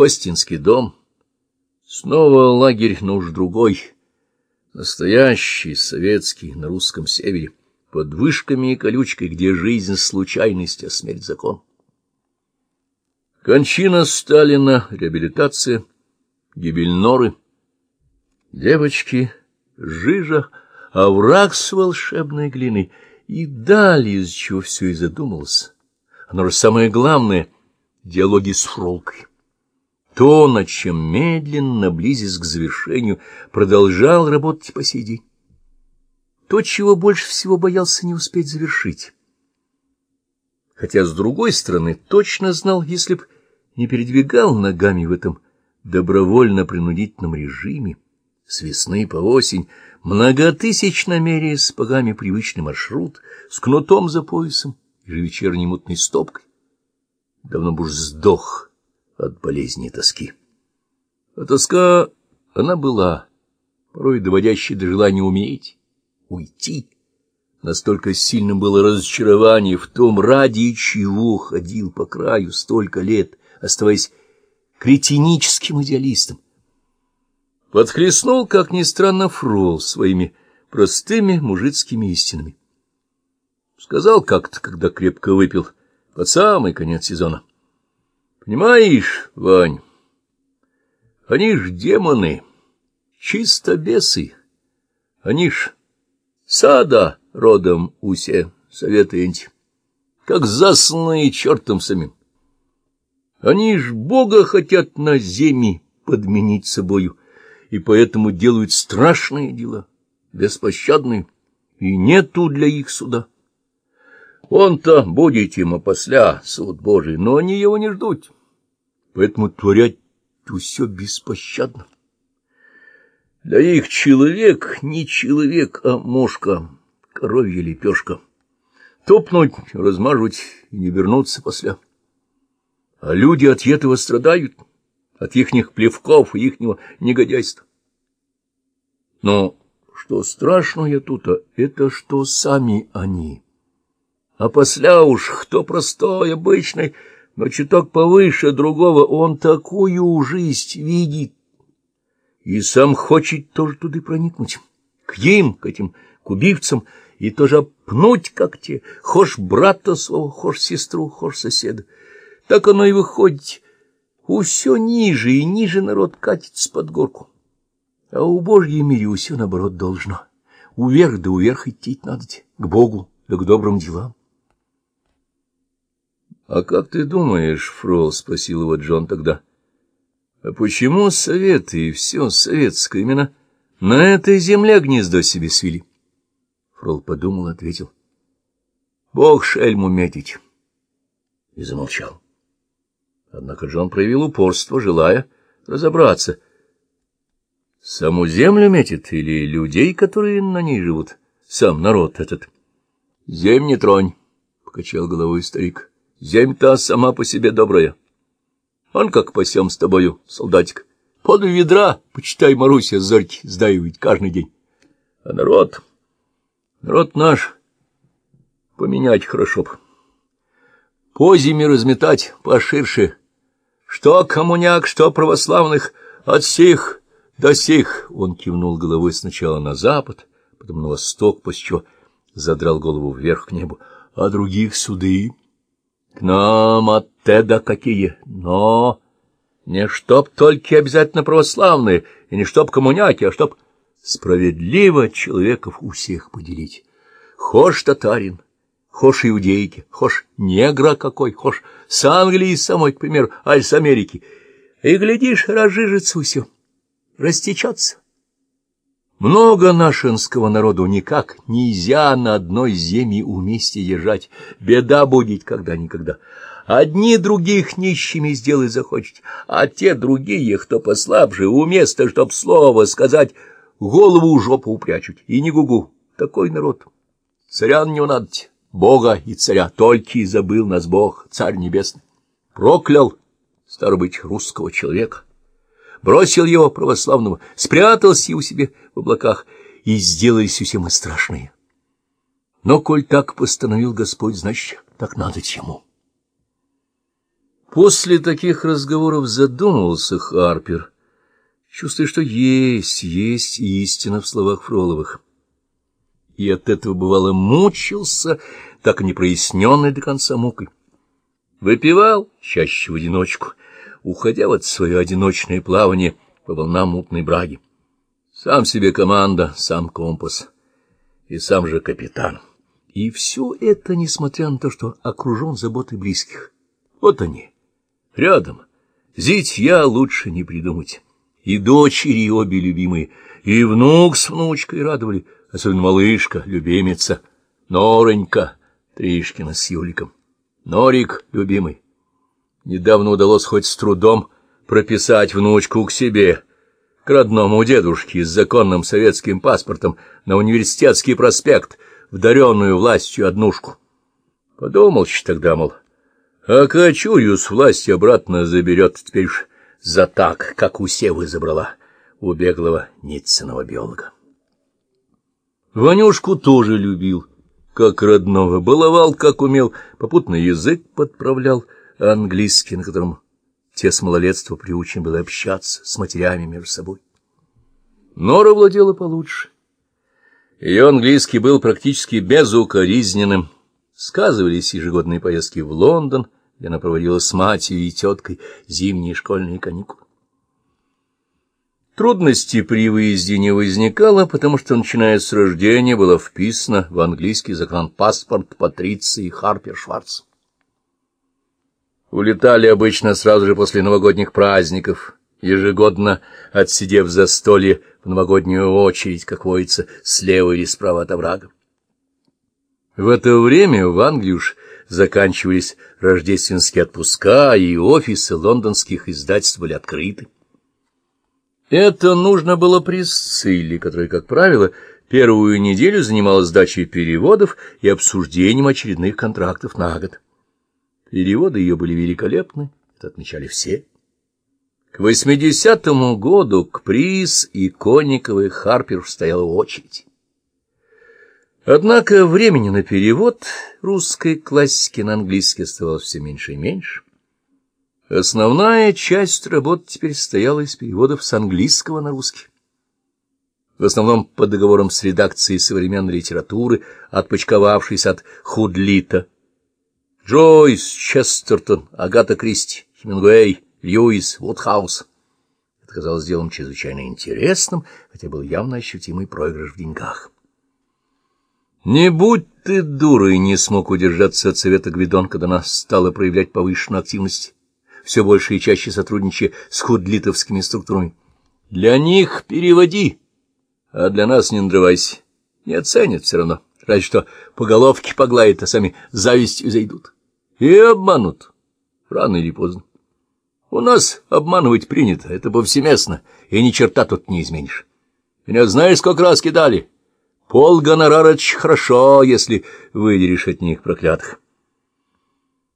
Хостинский дом. Снова лагерь, но уж другой. Настоящий, советский, на русском севере. Под вышками и колючкой, где жизнь — случайность, а смерть — закон. Кончина Сталина, реабилитация, гибель Норы. Девочки, жижа, овраг с волшебной глиной. И далее, из чего все и задумалось. Оно же самое главное — диалоги с Фролкой. То, над чем медленно, близясь к завершению, продолжал работать по сей день. То, чего больше всего боялся не успеть завершить хотя, с другой стороны, точно знал, если б не передвигал ногами в этом добровольно-принудительном режиме, с весны по осень, многотысячно меряя с погами привычный маршрут, с кнутом за поясом и же вечерней мутной стопкой, давно бы уж сдох от болезни и тоски. А тоска она была, порой доводящей до желания уметь, уйти, Настолько сильным было разочарование в том, ради чего ходил по краю столько лет, оставаясь кретиническим идеалистом. Подхлестнул, как ни странно, Фрол своими простыми мужицкими истинами. Сказал как-то, когда крепко выпил, под самый конец сезона. Понимаешь, Вань, они ж демоны, чисто бесы, они ж сада родом усе, советы энти, как засланные чертом самим. Они ж Бога хотят на земле подменить собою, и поэтому делают страшные дела, беспощадные, и нету для их суда. Он-то будет им опосля, суд Божий, но они его не ждут, поэтому творят все беспощадно. Для их человек не человек, а мошка, коровья лепешка. Топнуть, размажуть и не вернуться после. А люди от этого страдают, от ихних плевков и ихнего негодяйства. Но что страшное тут, а это что сами они. А после уж кто простой, обычный, но чуток повыше другого, он такую жизнь видит, и сам хочет тоже туда проникнуть, к ним, к этим кубивцам, и тоже пнуть как те, хошь брата своего, хошь сестру, хошь соседа. Так оно и выходит. У все ниже и ниже народ катится под горку. А у Божьей мире все наоборот должно. Уверх да уверх идти надо, к Богу да к добрым делам. — А как ты думаешь, Фрол? — спросил его Джон тогда. — а почему советы и все советское именно на этой земле гнездо себе свели? Фрол подумал и ответил. Бог шельму метить. И замолчал. Однако Джон проявил упорство, желая разобраться. Саму землю метит или людей, которые на ней живут? Сам народ этот. Земь не тронь, — покачал головой старик. Земь-то сама по себе добрая. Он как пасем с тобою, солдатик. Под ведра, почитай, Маруся, зорьки сдаивает каждый день. А народ, народ наш, поменять хорошо б. По зиме разметать поширше. Что коммуняк, что православных, от сих до сих. Он кивнул головой сначала на запад, потом на восток, после чего задрал голову вверх к небу. А других суды... К нам от теда какие, но не чтоб только обязательно православные, и не чтоб коммуняки, а чтоб справедливо человеков у всех поделить. Хошь татарин, хошь иудейки, хошь негра какой, хошь с Англии самой, к примеру, аль с Америки. И, глядишь, разжижится все, растечется. Много нашинского народу никак нельзя на одной земле вместе держать. Беда будет когда-никогда. Одни других нищими сделать захочет, а те другие, кто послабже, уместо, чтоб слово сказать, голову в жопу упрячут. И не гугу. Такой народ. Царян не надо, Бога и царя. Только и забыл нас Бог, Царь Небесный. Проклял, старо быть, русского человека бросил его православного, спрятался у себе в облаках, и сделались все мы страшные. Но коль так постановил Господь, значит, так надо чему. После таких разговоров задумывался Харпер, чувствуя, что есть, есть истина в словах Фроловых. И от этого, бывало, мучился, так и не проясненный до конца мукой. Выпивал чаще в одиночку, уходя в это свое одиночное плавание по волнам мутной браги. Сам себе команда, сам компас и сам же капитан. И все это, несмотря на то, что окружен заботой близких. Вот они, рядом. Зитья лучше не придумать. И дочери обе любимые, и внук с внучкой радовали, особенно малышка, любимица, Норенька, Тришкина с Юликом. Норик, любимый. Недавно удалось хоть с трудом прописать внучку к себе, к родному дедушке с законным советским паспортом на университетский проспект, в даренную властью однушку. Подумал тогда, мол, а Кочурью с власти обратно заберет теперь за так, как у Севы забрала у беглого Ницценого биолога. Ванюшку тоже любил, как родного, баловал, как умел, попутно язык подправлял, английский, на котором те с малолетства приучены были общаться с матерями между собой. Нора владела получше. Ее английский был практически безукоризненным. Сказывались ежегодные поездки в Лондон, где она проводила с матерью и теткой зимние школьные каникулы. Трудностей при выезде не возникало, потому что, начиная с рождения, было вписано в английский загранпаспорт Патриции Харпер Шварц. Улетали обычно сразу же после новогодних праздников, ежегодно отсидев за столье в новогоднюю очередь, как водится, слева или справа от оврага. В это время в Англии уж заканчивались рождественские отпуска, и офисы лондонских издательств были открыты. Это нужно было Присцилле, которая, как правило, первую неделю занималась сдачей переводов и обсуждением очередных контрактов на год. Переводы ее были великолепны, это отмечали все. К восьмидесятому году к Приз и Конниковой Харпер стояла очередь. Однако времени на перевод русской классики на английский оставалось все меньше и меньше. Основная часть работы теперь состояла из переводов с английского на русский. В основном по договорам с редакцией современной литературы, отпочковавшейся от Худлита. Джойс, Честертон, Агата Кристи, Хемингуэй, Льюис, Вудхаус. Это казалось делом чрезвычайно интересным, хотя был явно ощутимый проигрыш в деньгах. Не будь ты дурой, не смог удержаться от совета Гвидон, когда она стала проявлять повышенную активность все больше и чаще сотрудничая с худлитовскими структурами. Для них переводи, а для нас не надрывайся. Не оценят все равно, разве что по головке погладят, а сами завистью зайдут. И обманут, рано или поздно. У нас обманывать принято, это повсеместно, и ни черта тут не изменишь. Меня знаешь, сколько раз кидали? Пол гонорара — хорошо, если выдерешь от них проклятых.